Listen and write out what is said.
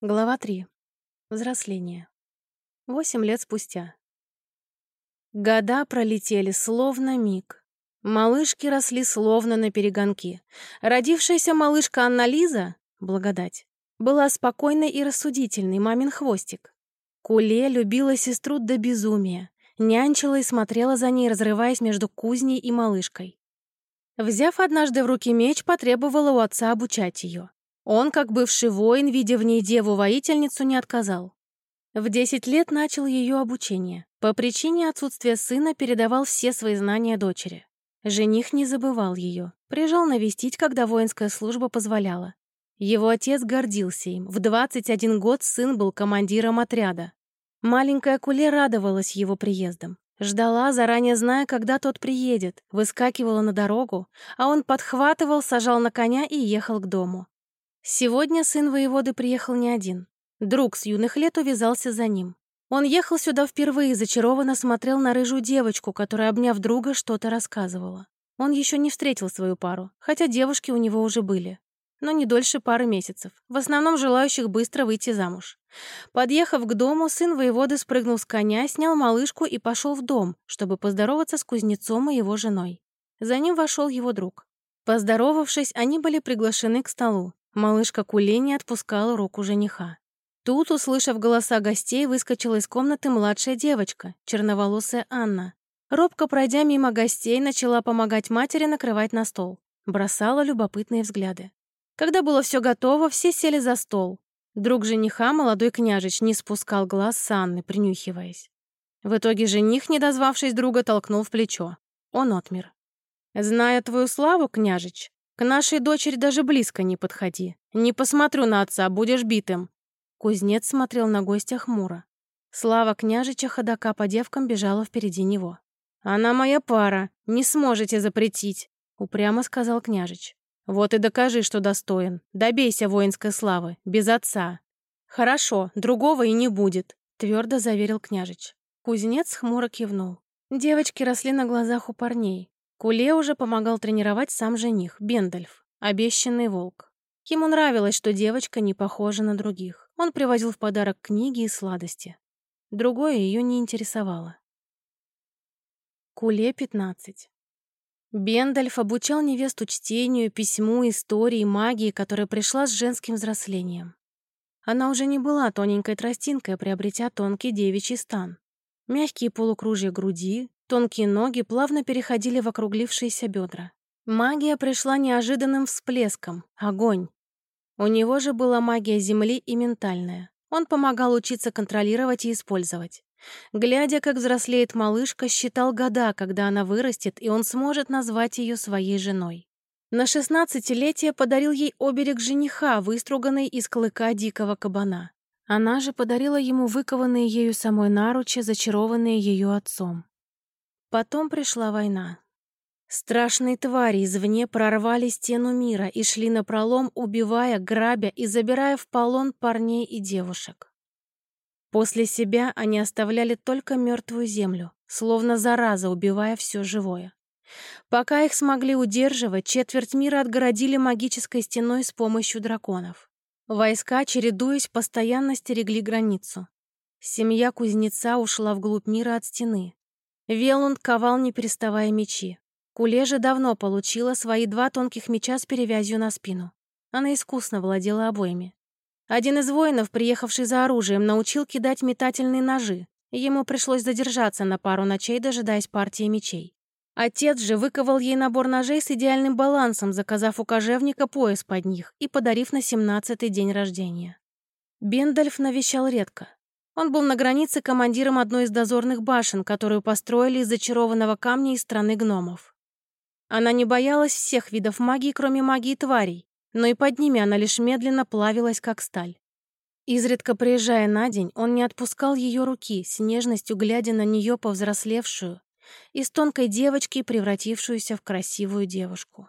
Глава 3. Взросление. Восемь лет спустя. Года пролетели словно миг. Малышки росли словно на перегонки. Родившаяся малышка Анна-Лиза, благодать, была спокойной и рассудительной, мамин хвостик. Куле любила сестру до безумия, нянчила и смотрела за ней, разрываясь между кузней и малышкой. Взяв однажды в руки меч, потребовала у отца обучать ее. Он, как бывший воин, видя в ней деву-воительницу, не отказал. В 10 лет начал ее обучение. По причине отсутствия сына передавал все свои знания дочери. Жених не забывал ее, приезжал навестить, когда воинская служба позволяла. Его отец гордился им. В 21 год сын был командиром отряда. Маленькая Куле радовалась его приездом. Ждала, заранее зная, когда тот приедет, выскакивала на дорогу, а он подхватывал, сажал на коня и ехал к дому. Сегодня сын воеводы приехал не один. Друг с юных лет увязался за ним. Он ехал сюда впервые, зачарованно смотрел на рыжую девочку, которая, обняв друга, что-то рассказывала. Он еще не встретил свою пару, хотя девушки у него уже были. Но не дольше пары месяцев, в основном желающих быстро выйти замуж. Подъехав к дому, сын воеводы спрыгнул с коня, снял малышку и пошел в дом, чтобы поздороваться с кузнецом и его женой. За ним вошел его друг. Поздоровавшись, они были приглашены к столу. Малышка Куле не отпускала руку жениха. Тут, услышав голоса гостей, выскочила из комнаты младшая девочка, черноволосая Анна. Робко пройдя мимо гостей, начала помогать матери накрывать на стол. Бросала любопытные взгляды. Когда было все готово, все сели за стол. Друг жениха, молодой княжич, не спускал глаз с Анны, принюхиваясь. В итоге жених, не дозвавшись друга, толкнул в плечо. Он отмер. «Зная твою славу, княжич, к нашей дочери даже близко не подходи. Не посмотрю на отца, будешь битым». Кузнец смотрел на гостя хмуро. Слава княжича ходока по девкам бежала впереди него. «Она моя пара, не сможете запретить», — упрямо сказал княжич. «Вот и докажи, что достоин. Добейся воинской славы, без отца». «Хорошо, другого и не будет», — твердо заверил княжич. Кузнец хмуро кивнул. Девочки росли на глазах у парней. Куле уже помогал тренировать сам жених, Бендальф, обещанный волк. Ему нравилось, что девочка не похожа на других. Он привозил в подарок книги и сладости. Другое ее не интересовало. Куле 15. Бендальф обучал невесту чтению, письму, истории, магии, которая пришла с женским взрослением. Она уже не была тоненькой тростинкой, приобретя тонкий девичий стан. Мягкие полукружья груди, Тонкие ноги плавно переходили в округлившиеся бедра. Магия пришла неожиданным всплеском. Огонь. У него же была магия Земли и ментальная. Он помогал учиться контролировать и использовать. Глядя, как взрослеет малышка, считал года, когда она вырастет, и он сможет назвать ее своей женой. На шестнадцатилетие подарил ей оберег жениха, выструганный из клыка дикого кабана. Она же подарила ему выкованные ею самой наручи, зачарованные ее отцом. Потом пришла война. Страшные твари извне прорвали стену мира и шли на пролом, убивая, грабя и забирая в полон парней и девушек. После себя они оставляли только мертвую землю, словно зараза, убивая все живое. Пока их смогли удерживать, четверть мира отгородили магической стеной с помощью драконов. Войска, чередуясь, постоянно стерегли границу. Семья кузнеца ушла вглубь мира от стены, Велунд ковал, не переставая мечи. Куле же давно получила свои два тонких меча с перевязью на спину. Она искусно владела обоими. Один из воинов, приехавший за оружием, научил кидать метательные ножи. Ему пришлось задержаться на пару ночей, дожидаясь партии мечей. Отец же выковал ей набор ножей с идеальным балансом, заказав у кожевника пояс под них и подарив на семнадцатый день рождения. Бендальф навещал редко. Он был на границе командиром одной из дозорных башен, которую построили из зачарованного камня из страны гномов. Она не боялась всех видов магии, кроме магии тварей, но и под ними она лишь медленно плавилась, как сталь. Изредка приезжая на день, он не отпускал ее руки, с нежностью глядя на нее повзрослевшую, из тонкой девочки, превратившуюся в красивую девушку.